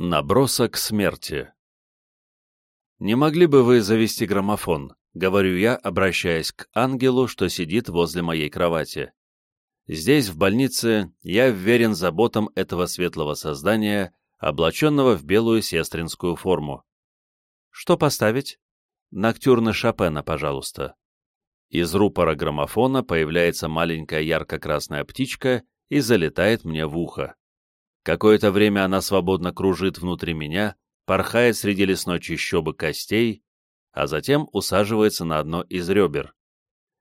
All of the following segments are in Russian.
Набросок смерти «Не могли бы вы завести граммофон?» — говорю я, обращаясь к ангелу, что сидит возле моей кровати. Здесь, в больнице, я вверен заботам этого светлого создания, облаченного в белую сестринскую форму. «Что поставить?» «Ноктюрны Шопена, пожалуйста». Из рупора граммофона появляется маленькая ярко-красная птичка и залетает мне в ухо. Какое-то время она свободно кружит внутри меня, порхает среди лесной чащобы костей, а затем усаживается на одно из ребер.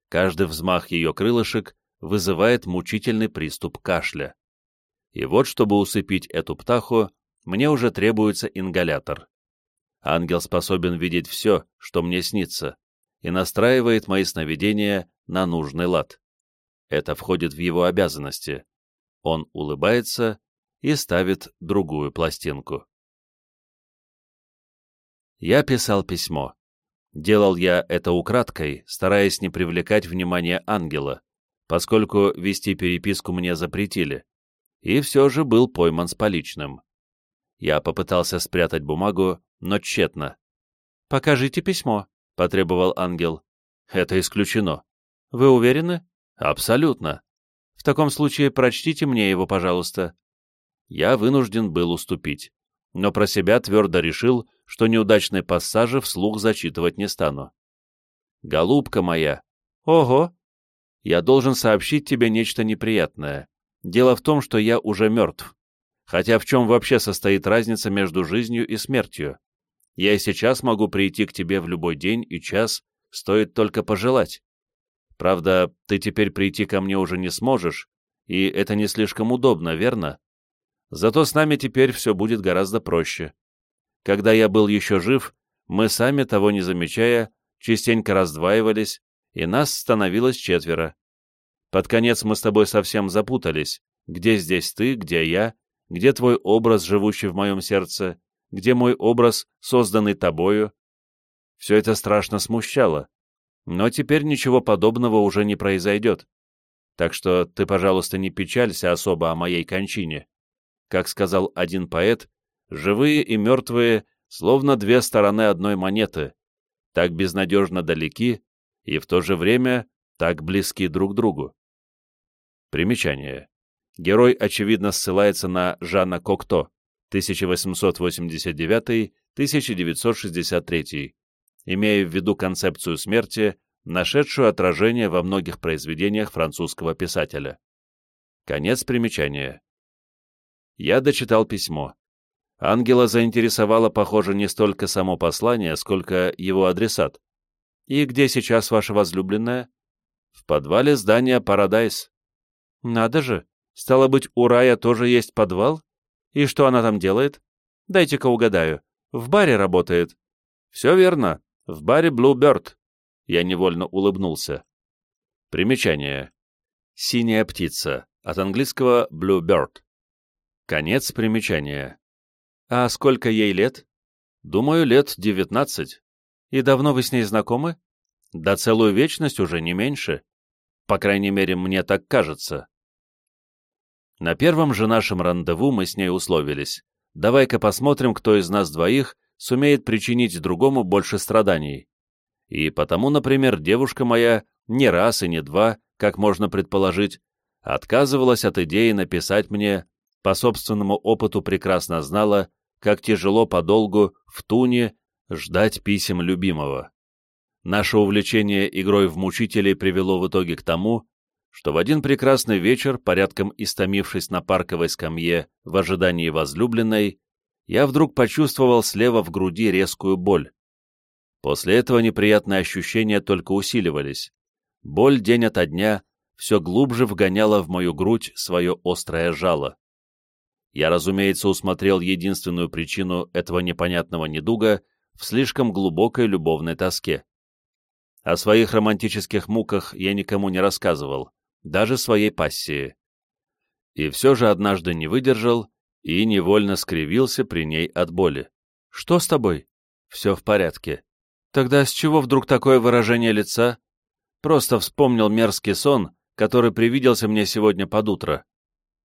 Каждый взмах ее крылышек вызывает мучительный приступ кашля. И вот, чтобы усыпить эту птаху, мне уже требуется ингалятор. Ангел способен видеть все, что мне снится, и настраивает мои сновидения на нужный лад. Это входит в его обязанности. Он улыбается и ставит другую пластинку. Я писал письмо. Делал я это украдкой, стараясь не привлекать внимание ангела, поскольку вести переписку мне запретили, и все же был пойман с поличным. Я попытался спрятать бумагу, но тщетно. «Покажите письмо», — потребовал ангел. «Это исключено». «Вы уверены?» «Абсолютно». «В таком случае прочтите мне его, пожалуйста» я вынужден был уступить, но про себя твердо решил, что неудачные пассажи вслух зачитывать не стану. «Голубка моя!» «Ого!» «Я должен сообщить тебе нечто неприятное. Дело в том, что я уже мертв. Хотя в чем вообще состоит разница между жизнью и смертью? Я и сейчас могу прийти к тебе в любой день и час, стоит только пожелать. Правда, ты теперь прийти ко мне уже не сможешь, и это не слишком удобно, верно? Зато с нами теперь все будет гораздо проще. Когда я был еще жив, мы сами, того не замечая, частенько раздваивались, и нас становилось четверо. Под конец мы с тобой совсем запутались. Где здесь ты, где я, где твой образ, живущий в моем сердце, где мой образ, созданный тобою? Все это страшно смущало. Но теперь ничего подобного уже не произойдет. Так что ты, пожалуйста, не печалься особо о моей кончине. Как сказал один поэт, живые и мертвые словно две стороны одной монеты, так безнадежно далеки и в то же время так близки друг другу. Примечание. Герой, очевидно, ссылается на Жана Кокто, 1889-1963, имея в виду концепцию смерти, нашедшую отражение во многих произведениях французского писателя. Конец примечания. Я дочитал письмо. Ангела заинтересовало, похоже, не столько само послание, сколько его адресат. «И где сейчас ваша возлюбленная?» «В подвале здания «Парадайз». «Надо же! Стало быть, у Рая тоже есть подвал? И что она там делает? Дайте-ка угадаю. В баре работает». «Все верно. В баре Bluebird». Я невольно улыбнулся. Примечание. «Синяя птица». От английского «bluebird». Конец примечания. А сколько ей лет? Думаю, лет девятнадцать. И давно вы с ней знакомы? Да целую вечность уже не меньше. По крайней мере, мне так кажется. На первом же нашем рандеву мы с ней условились. Давай-ка посмотрим, кто из нас двоих сумеет причинить другому больше страданий. И потому, например, девушка моя не раз и не два, как можно предположить, отказывалась от идеи написать мне по собственному опыту прекрасно знала, как тяжело подолгу в туне ждать писем любимого. Наше увлечение игрой в мучителей привело в итоге к тому, что в один прекрасный вечер, порядком истомившись на парковой скамье в ожидании возлюбленной, я вдруг почувствовал слева в груди резкую боль. После этого неприятные ощущения только усиливались. Боль день ото дня все глубже вгоняла в мою грудь свое острое жало. Я, разумеется, усмотрел единственную причину этого непонятного недуга в слишком глубокой любовной тоске. О своих романтических муках я никому не рассказывал, даже своей пассии. И все же однажды не выдержал и невольно скривился при ней от боли. «Что с тобой?» «Все в порядке». «Тогда с чего вдруг такое выражение лица?» «Просто вспомнил мерзкий сон, который привиделся мне сегодня под утро».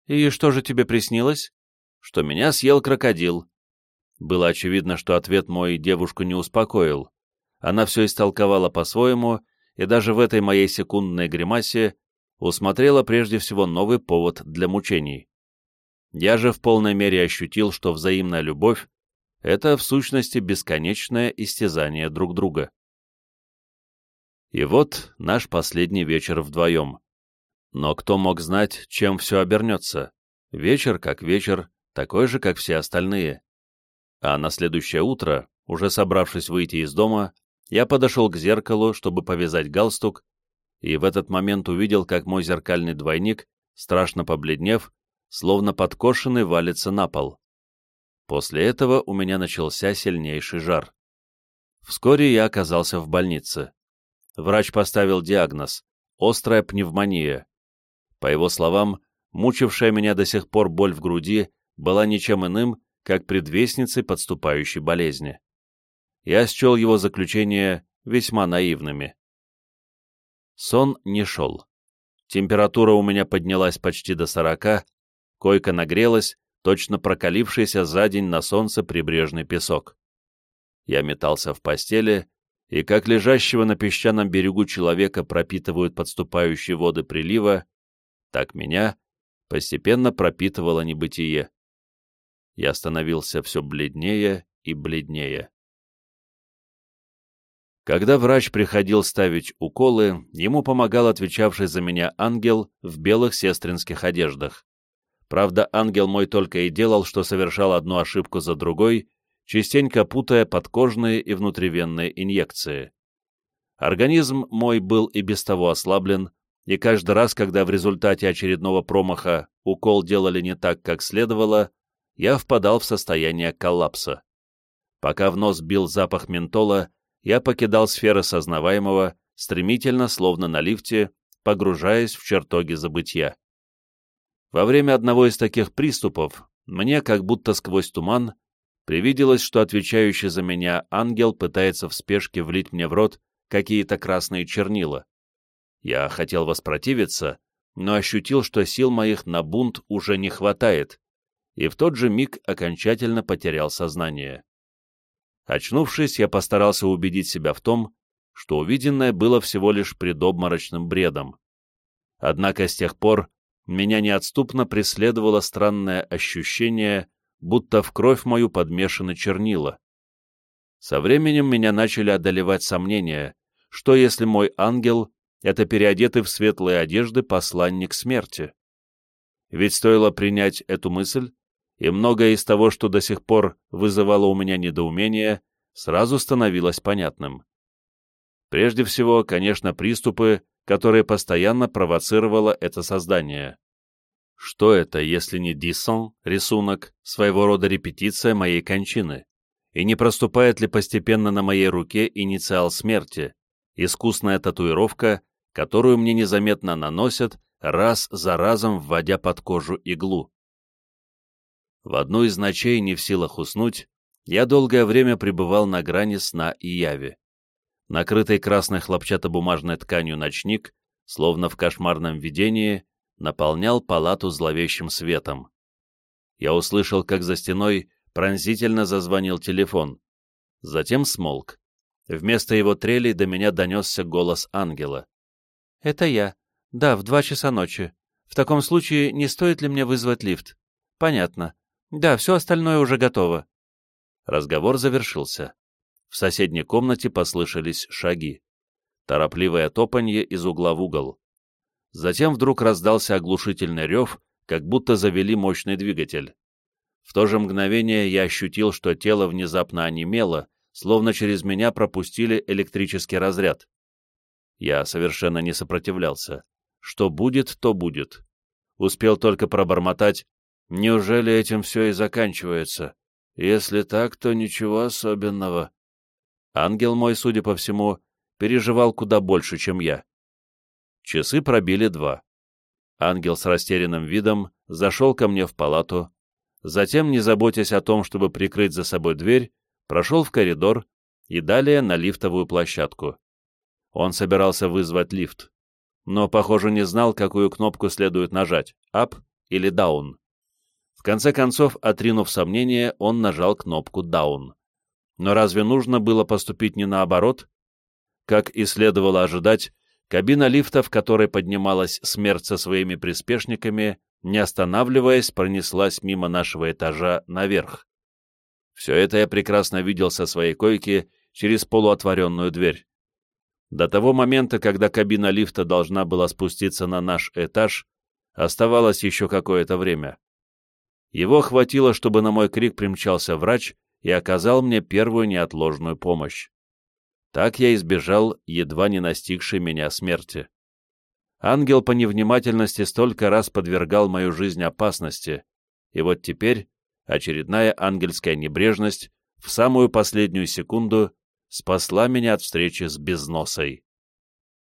«И что же тебе приснилось?» что меня съел крокодил. Было очевидно, что ответ мой девушку не успокоил. Она все истолковала по-своему, и даже в этой моей секундной гримасе усмотрела прежде всего новый повод для мучений. Я же в полной мере ощутил, что взаимная любовь — это в сущности бесконечное истязание друг друга. И вот наш последний вечер вдвоем. Но кто мог знать, чем все обернется? Вечер как вечер, такой же, как все остальные. А на следующее утро, уже собравшись выйти из дома, я подошел к зеркалу, чтобы повязать галстук, и в этот момент увидел, как мой зеркальный двойник, страшно побледнев, словно подкошенный, валится на пол. После этого у меня начался сильнейший жар. Вскоре я оказался в больнице. Врач поставил диагноз – острая пневмония. По его словам, мучившая меня до сих пор боль в груди была ничем иным, как предвестницей подступающей болезни. Я счел его заключение весьма наивными. Сон не шел. Температура у меня поднялась почти до сорока, койка нагрелась, точно прокалившийся за день на солнце прибрежный песок. Я метался в постели, и как лежащего на песчаном берегу человека пропитывают подступающие воды прилива, так меня постепенно пропитывало небытие. Я становился все бледнее и бледнее. Когда врач приходил ставить уколы, ему помогал отвечавший за меня ангел в белых сестринских одеждах. Правда, ангел мой только и делал, что совершал одну ошибку за другой, частенько путая подкожные и внутривенные инъекции. Организм мой был и без того ослаблен, и каждый раз, когда в результате очередного промаха укол делали не так, как следовало, я впадал в состояние коллапса. Пока в нос бил запах ментола, я покидал сферы сознаваемого, стремительно, словно на лифте, погружаясь в чертоги забытья. Во время одного из таких приступов мне, как будто сквозь туман, привиделось, что отвечающий за меня ангел пытается в спешке влить мне в рот какие-то красные чернила. Я хотел воспротивиться, но ощутил, что сил моих на бунт уже не хватает, и в тот же миг окончательно потерял сознание. Очнувшись, я постарался убедить себя в том, что увиденное было всего лишь предобморочным бредом. Однако с тех пор меня неотступно преследовало странное ощущение, будто в кровь мою подмешаны чернила. Со временем меня начали одолевать сомнения, что если мой ангел — это переодетый в светлые одежды посланник смерти. Ведь стоило принять эту мысль, и многое из того, что до сих пор вызывало у меня недоумение, сразу становилось понятным. Прежде всего, конечно, приступы, которые постоянно провоцировало это создание. Что это, если не дисон, рисунок, своего рода репетиция моей кончины? И не проступает ли постепенно на моей руке инициал смерти, искусная татуировка, которую мне незаметно наносят, раз за разом вводя под кожу иглу? В одну из ночей, не в силах уснуть, я долгое время пребывал на грани сна и яви. Накрытый красной хлопчатобумажной тканью ночник, словно в кошмарном видении, наполнял палату зловещим светом. Я услышал, как за стеной пронзительно зазвонил телефон. Затем смолк. Вместо его трели до меня донесся голос ангела. «Это я. Да, в два часа ночи. В таком случае не стоит ли мне вызвать лифт?» «Понятно. Да, все остальное уже готово. Разговор завершился. В соседней комнате послышались шаги. Торопливое топанье из угла в угол. Затем вдруг раздался оглушительный рев, как будто завели мощный двигатель. В то же мгновение я ощутил, что тело внезапно онемело, словно через меня пропустили электрический разряд. Я совершенно не сопротивлялся. Что будет, то будет. Успел только пробормотать Неужели этим все и заканчивается? Если так, то ничего особенного. Ангел мой, судя по всему, переживал куда больше, чем я. Часы пробили два. Ангел с растерянным видом зашел ко мне в палату, затем, не заботясь о том, чтобы прикрыть за собой дверь, прошел в коридор и далее на лифтовую площадку. Он собирался вызвать лифт, но, похоже, не знал, какую кнопку следует нажать — «Up» или «Down». В конце концов, отринув сомнение, он нажал кнопку «Даун». Но разве нужно было поступить не наоборот? Как и следовало ожидать, кабина лифта, в которой поднималась смерть со своими приспешниками, не останавливаясь, пронеслась мимо нашего этажа наверх. Все это я прекрасно видел со своей койки через полуотворенную дверь. До того момента, когда кабина лифта должна была спуститься на наш этаж, оставалось еще какое-то время. Его хватило, чтобы на мой крик примчался врач и оказал мне первую неотложную помощь. Так я избежал едва не настигшей меня смерти. Ангел по невнимательности столько раз подвергал мою жизнь опасности, и вот теперь очередная ангельская небрежность в самую последнюю секунду спасла меня от встречи с безносой.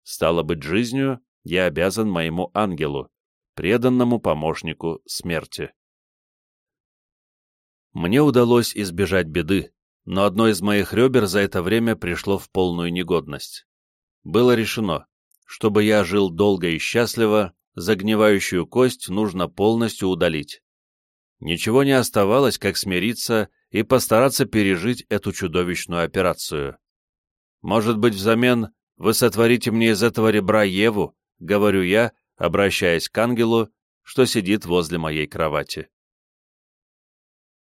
Стало быть, жизнью я обязан моему ангелу, преданному помощнику смерти. Мне удалось избежать беды, но одно из моих ребер за это время пришло в полную негодность. Было решено, чтобы я жил долго и счастливо, загнивающую кость нужно полностью удалить. Ничего не оставалось, как смириться и постараться пережить эту чудовищную операцию. Может быть, взамен вы сотворите мне из этого ребра Еву, говорю я, обращаясь к ангелу, что сидит возле моей кровати.